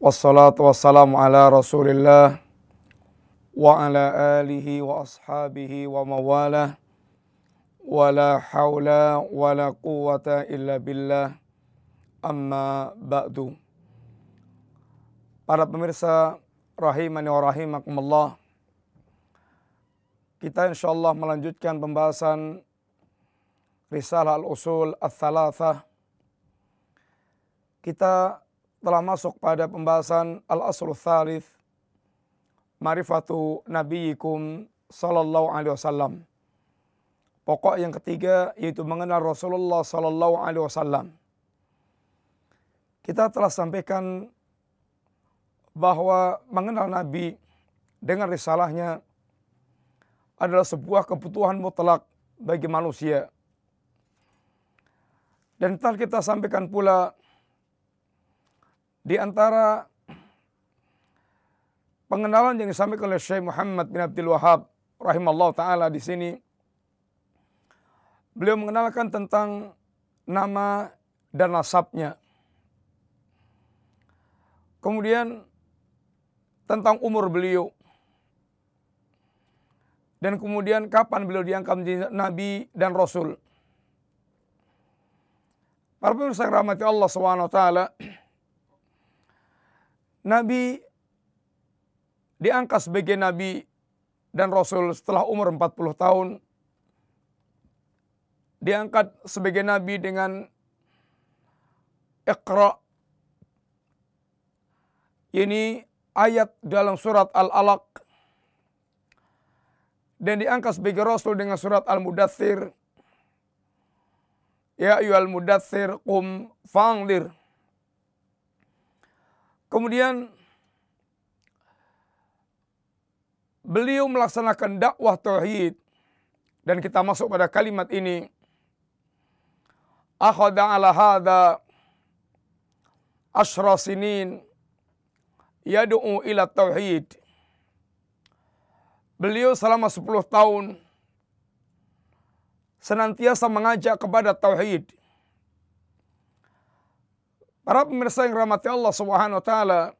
Wassalatu wassalamu ala rasulillah Wa ala alihi wa ashabihi wa mawalah Wa la hawla wa la quwata illa billah Amma ba'du Para pemirsa rahimani wa rahimakumullah kita insya Allah melanjutkan pembahasan Risalah Al-Usul Al-Thalathah. Kita telah masuk pada pembahasan Al-Asul Thalith. Marifatu Nabiyikum Sallallahu Alaihi Wasallam. Pokok yang ketiga yaitu mengenal Rasulullah Sallallahu Alaihi Wasallam. Kita telah sampaikan bahwa mengenal Nabi dengan risalahnya adalah sebuah kebutuhan mutlak bagi manusia. Dan telah kita sampaikan pula di antara pengenalan yang disampaikan oleh Syekh Muhammad bin Abdul Wahab rahimallahu taala di sini beliau mengenalkan tentang nama dan nasabnya. Kemudian tentang umur beliau dan kemudian kapan beliau diangkat menjadi nabi dan rasul. Para pemirsa rahmati Allah SWT, Nabi diangkat sebagai nabi dan rasul setelah umur 40 tahun. Diangkat sebagai nabi dengan Iqra. Ini ayat dalam surat Al-Alaq dan diangkat sebagai rasul dengan surat Al-Mudathir. Ya ayyuhal mudathir qum fanglir. Kemudian beliau melaksanakan dakwah tauhid dan kita masuk pada kalimat ini akhadha ala hadha asyra sinin yad'u ila tauhid Beliau selama 10 tahun senantiasa mengajak kepada tauhid. Para pemirsa yang rahmati Allah Subhanahu wa taala,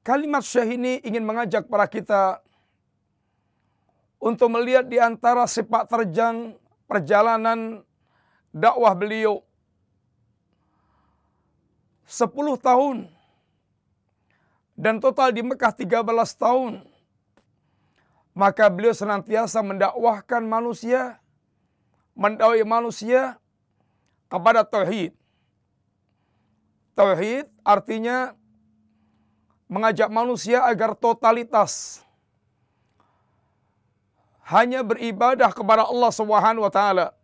kalimat syekh ini ingin mengajak para kita untuk melihat di antara sepak terjang perjalanan dakwah beliau 10 tahun dan total di Mekah 13 tahun maka beliau senantiasa mendakwahkan manusia, mendakwai manusia kepada tauhid. Tauhid artinya mengajak manusia agar totalitas hanya beribadah kepada Allah Subhanahu wa taala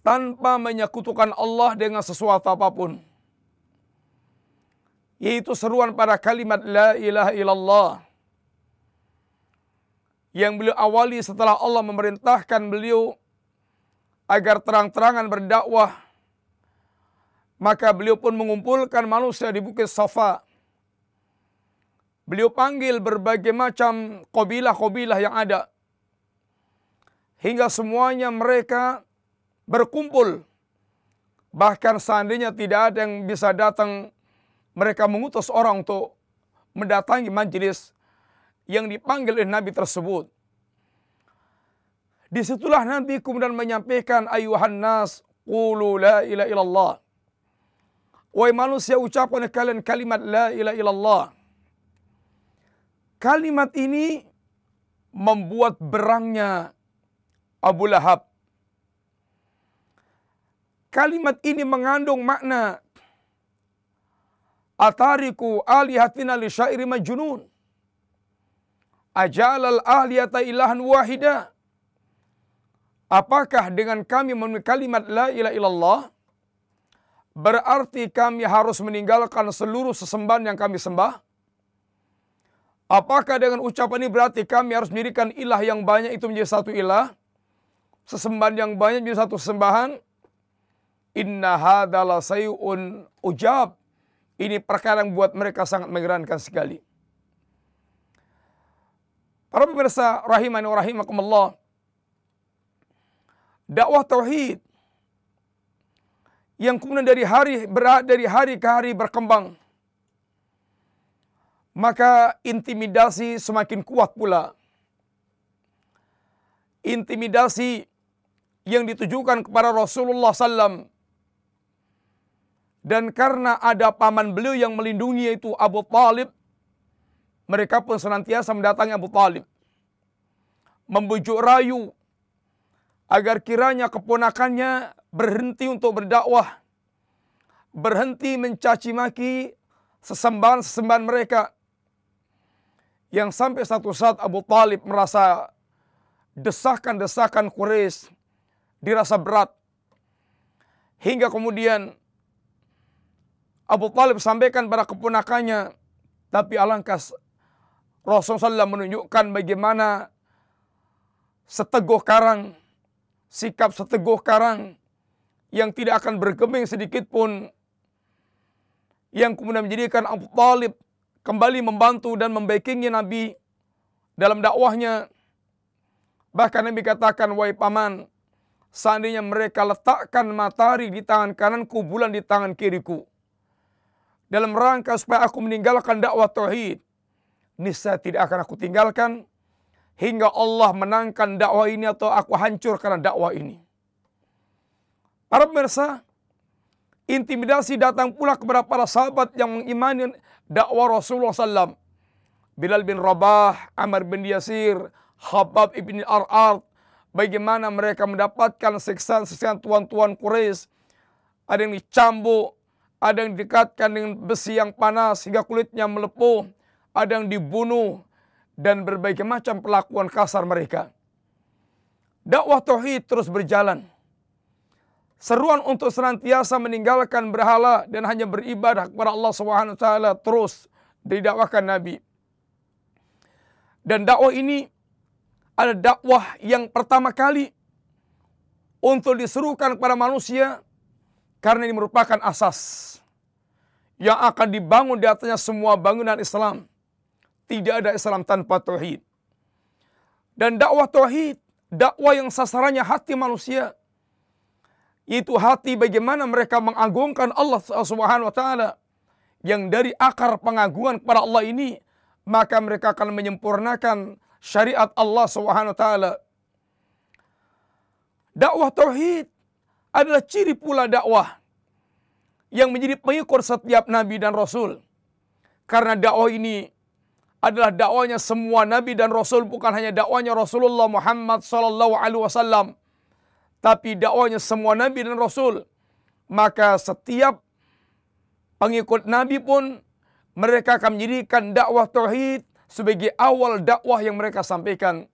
tanpa menyekutukan Allah dengan sesuatu apa pun. Yaitu seruan pada kalimat la ilaha illallah yang beliau awali setelah Allah memerintahkan beliau agar terang-terangan berdakwah maka beliau pun mengumpulkan manusia di Bukit Safa. Beliau panggil berbagai macam kabilah-kabilah yang ada. Hingga semuanya mereka berkumpul. Bahkan seandainya tidak ada yang bisa datang, mereka mengutus orang untuk mendatangi majelis yang dipanggil oleh Nabi tersebut. Di situlah Nabi kemudian menyampaikan ayuhan nas qulu la ilaha illallah. Wahai manusia ucapkan kalian kalimat la ilaha illallah. Kalimat ini membuat berangnya Abu Lahab. Kalimat ini mengandung makna Atariku alihatina li syairi majnun ajalal ahliyata ilahan wahida. Apakah dengan kami memenuhi kalimat la ilaha illallah, berarti kami harus meninggalkan seluruh sesembahan yang kami sembah? Apakah dengan ucapan ini berarti kami harus mendirikan ilah yang banyak itu menjadi satu ilah? Sesembahan yang banyak menjadi satu sembahan? Inna hadala sayun ujab. Ini perkara yang buat mereka sangat menggerankan sekali. Para pemirsa rahimani wa rahimakumullah. Dakwah tauhid yang kemudian dari hari dari hari ke hari berkembang maka intimidasi semakin kuat pula. Intimidasi yang ditujukan kepada Rasulullah SAW dan karena ada paman beliau yang melindungi yaitu Abu Talib, mereka pun senantiasa mendatangi Abu Talib. Membujuk rayu agar kiranya keponakannya berhenti untuk berdakwah. Berhenti mencaci maki sesembahan-sesembahan mereka. Yang sampai satu saat Abu Talib merasa desakan-desakan Quraisy dirasa berat. Hingga kemudian Abu Talib sampaikan pada keponakannya. Tapi alangkah Rasulullah SAW menunjukkan bagaimana seteguh karang, sikap seteguh karang yang tidak akan bergeming sedikit pun yang kemudian menjadikan Abu Talib kembali membantu dan membackingi Nabi dalam dakwahnya. Bahkan Nabi katakan, wahai paman, seandainya mereka letakkan matahari di tangan kananku, bulan di tangan kiriku dalam rangka supaya aku meninggalkan dakwah tauhid. Niscaya tidak akan aku tinggalkan hingga Allah menangkan dakwah ini atau aku hancur karena dakwah ini. Para pemirsa, intimidasi datang pula kepada para sahabat yang mengimani dakwah Rasulullah SAW. Bilal bin Rabah, Amr bin Yasir, Habab ibn Ar'ad, bagaimana mereka mendapatkan siksaan-siksaan tuan-tuan Quraisy. Ada yang dicambuk, ada yang dikatkan dengan besi yang panas hingga kulitnya melepuh, ada yang dibunuh dan berbagai macam perlakuan kasar mereka. Dakwah tauhid terus berjalan. Seruan untuk senantiasa meninggalkan berhala dan hanya beribadah kepada Allah Subhanahu wa taala terus didakwakan Nabi. Dan dakwah ini ada dakwah yang pertama kali untuk diserukan kepada manusia karena ini merupakan asas yang akan dibangun di atasnya semua bangunan Islam. Tidak ada Islam tanpa tauhid. Dan dakwah tauhid, dakwah yang sasarannya hati manusia. Itu hati bagaimana mereka mengagungkan Allah Subhanahu wa taala. Yang dari akar pengagungan kepada Allah ini, maka mereka akan menyempurnakan syariat Allah Subhanahu wa taala. Dakwah tauhid adalah ciri pula dakwah yang menjadi pengikut setiap nabi dan rasul. Karena dakwah ini adalah dakwanya semua nabi dan rasul bukan hanya dakwanya Rasulullah Muhammad sallallahu alaihi wasallam tapi dakwanya semua nabi dan rasul. Maka setiap pengikut nabi pun mereka akan menjadikan dakwah tauhid sebagai awal dakwah yang mereka sampaikan.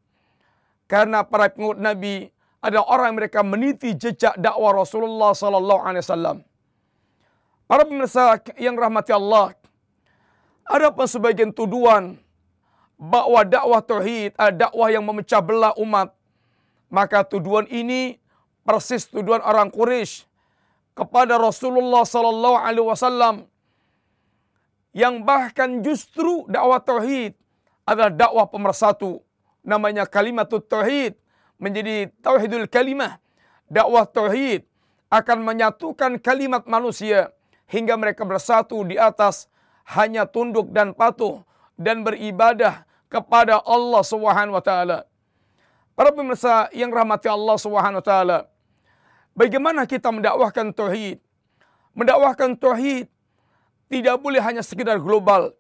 Karena para pengikut nabi ada orang yang mereka meniti jejak dakwah Rasulullah sallallahu alaihi wasallam. Para pemirsa yang rahmati Allah, ada pun sebagian tuduhan bahwa dakwah tauhid adalah dakwah yang memecah belah umat. Maka tuduhan ini persis tuduhan orang Quraisy kepada Rasulullah sallallahu alaihi wasallam yang bahkan justru dakwah tauhid adalah dakwah pemersatu namanya kalimat tauhid menjadi tauhidul kalimah, dakwah tauhid akan menyatukan kalimat manusia hingga mereka bersatu di atas hanya tunduk dan patuh dan beribadah kepada Allah Subhanahu wa taala. Para pemirsa yang rahmati Allah Subhanahu wa taala, bagaimana kita mendakwahkan tauhid? Mendakwahkan tauhid tidak boleh hanya sekedar global.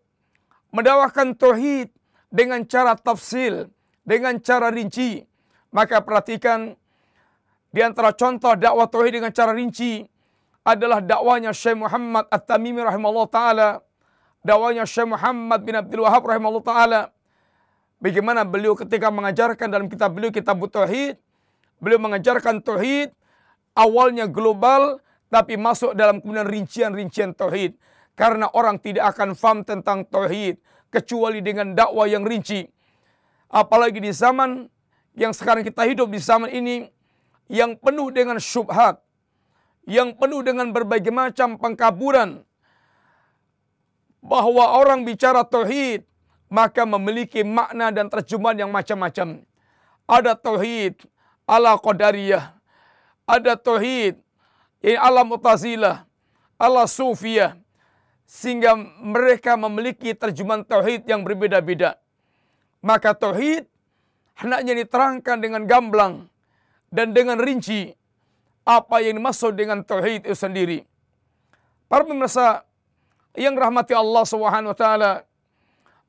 Mendakwahkan tauhid dengan cara tafsil, dengan cara rinci, maka perhatikan di antara contoh dakwah tauhid dengan cara rinci adalah dakwanya Syekh Muhammad At-Tamimi rahimahullah taala, dakwanya Syekh Muhammad bin Abdul Wahab rahimahullah taala. Bagaimana beliau ketika mengajarkan dalam kitab beliau kitab tauhid, beliau mengajarkan tauhid awalnya global tapi masuk dalam kemudian rincian-rincian tauhid karena orang tidak akan faham tentang tauhid kecuali dengan dakwah yang rinci. Apalagi di zaman yang sekarang kita hidup di zaman ini yang penuh dengan syubhat, yang penuh dengan berbagai macam pengkaburan bahwa orang bicara tauhid maka memiliki makna dan terjemahan yang macam-macam. Ada tauhid ala qadariyah, ada tauhid ini ala mutazilah, ala sufiyah, sehingga mereka memiliki terjemahan tauhid yang berbeda-beda. Maka tauhid hendaknya diterangkan dengan gamblang dan dengan rinci apa yang dimaksud dengan tauhid itu sendiri. Para pemirsa yang rahmati Allah Subhanahu wa taala,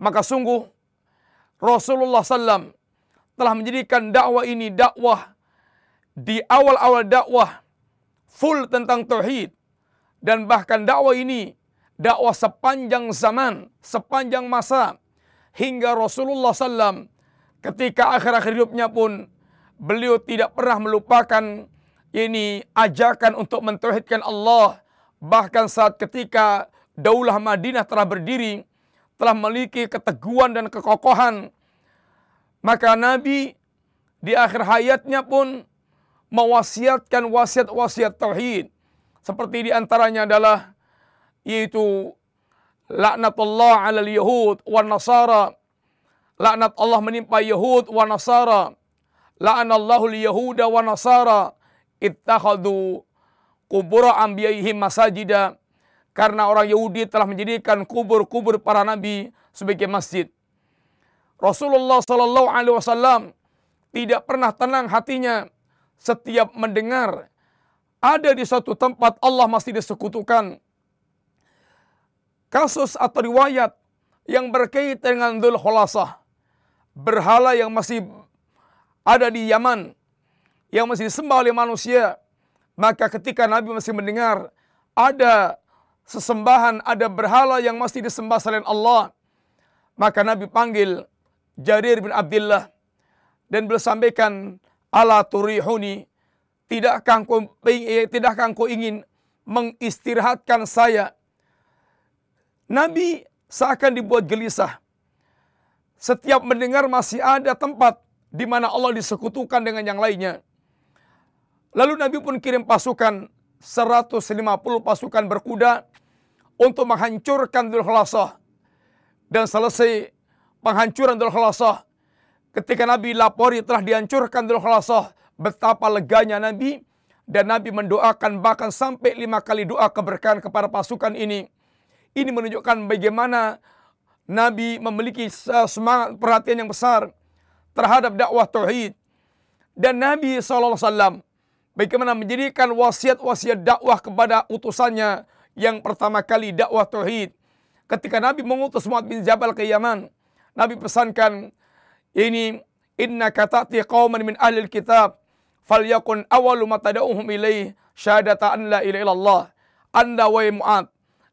maka sungguh Rasulullah SAW telah menjadikan dakwah ini dakwah di awal-awal dakwah full tentang tauhid. Dan bahkan dakwah ini dakwah sepanjang zaman, sepanjang masa hingga Rasulullah SAW ketika akhir-akhir hidupnya pun beliau tidak pernah melupakan ini ajakan untuk mentauhidkan Allah. Bahkan saat ketika Daulah Madinah telah berdiri telah memiliki keteguhan dan kekokohan maka Nabi di akhir hayatnya pun mewasiatkan wasiat-wasiat tauhid. Seperti di antaranya adalah yaitu laknatullah ala yahud wa nasara. Laknat Allah menimpa Yahud wa Nasara. La'anallahu yahuda wa Nasara. Ittakhadhu kubur anbiya'ihim masajida. Karena orang Yahudi telah menjadikan kubur-kubur para nabi sebagai masjid. Rasulullah sallallahu alaihi wasallam tidak pernah tenang hatinya setiap mendengar ada di suatu tempat Allah masih disekutukan kasus atau riwayat yang berkaitan dengan Dhul Khulasah. Berhala yang masih ada di Yaman. Yang masih disembah oleh manusia. Maka ketika Nabi masih mendengar ada sesembahan, ada berhala yang masih disembah selain Allah. Maka Nabi panggil Jarir bin Abdullah. Dan beliau sampaikan, Ala turihuni, tidakkah engkau, eh, tidakkah engkau ingin mengistirahatkan saya Nabi seakan dibuat gelisah. Setiap mendengar masih ada tempat di mana Allah disekutukan dengan yang lainnya. Lalu Nabi pun kirim pasukan 150 pasukan berkuda untuk menghancurkan Dhul Khalasah. Dan selesai penghancuran Dhul Khalasah, ketika Nabi lapori telah dihancurkan Dhul Khalasah, betapa leganya Nabi dan Nabi mendoakan bahkan sampai lima kali doa keberkahan kepada pasukan ini ini menunjukkan bagaimana Nabi memiliki semangat perhatian yang besar terhadap dakwah tauhid. Dan Nabi SAW bagaimana menjadikan wasiat-wasiat dakwah kepada utusannya yang pertama kali dakwah tauhid. Ketika Nabi mengutus Mu'ad bin Jabal ke Yaman, Nabi pesankan ini inna katati qauman min ahli kitab falyakun awalu ma tad'uhum ilaih syahadata an la ilaha illallah. Anda wa Mu'ad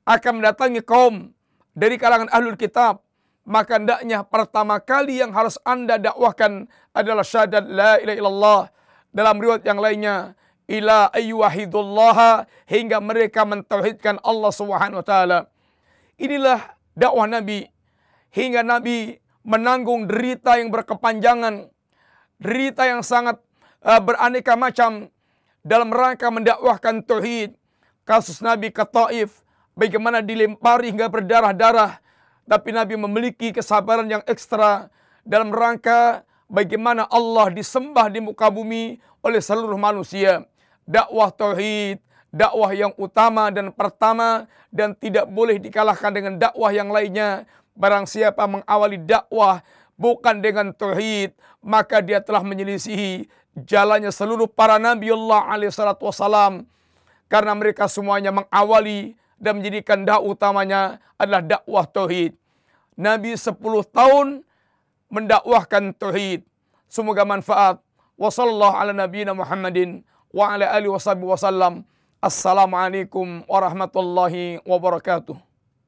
akan mendatangi kaum dari kalangan ahlul kitab, maka hendaknya pertama kali yang harus anda dakwahkan adalah syahadat la ilaha illallah. Dalam riwayat yang lainnya, ila ayyuhidullah hingga mereka mentauhidkan Allah Subhanahu wa taala. Inilah dakwah Nabi hingga Nabi menanggung derita yang berkepanjangan, derita yang sangat uh, beraneka macam dalam rangka mendakwahkan tauhid. Kasus Nabi ke Taif, bagaimana dilempari hingga berdarah-darah. Tapi Nabi memiliki kesabaran yang ekstra dalam rangka bagaimana Allah disembah di muka bumi oleh seluruh manusia. Dakwah tauhid, dakwah yang utama dan pertama dan tidak boleh dikalahkan dengan dakwah yang lainnya. Barang siapa mengawali dakwah bukan dengan tauhid, maka dia telah menyelisihi jalannya seluruh para nabi Allah alaihi salatu wasalam karena mereka semuanya mengawali dan menjadikan dakwah utamanya adalah dakwah tauhid. Nabi 10 tahun mendakwahkan tauhid. Semoga manfaat. Wassallallahu ala nabiyina Muhammadin wa ala alihi wasallam. Assalamualaikum warahmatullahi wabarakatuh.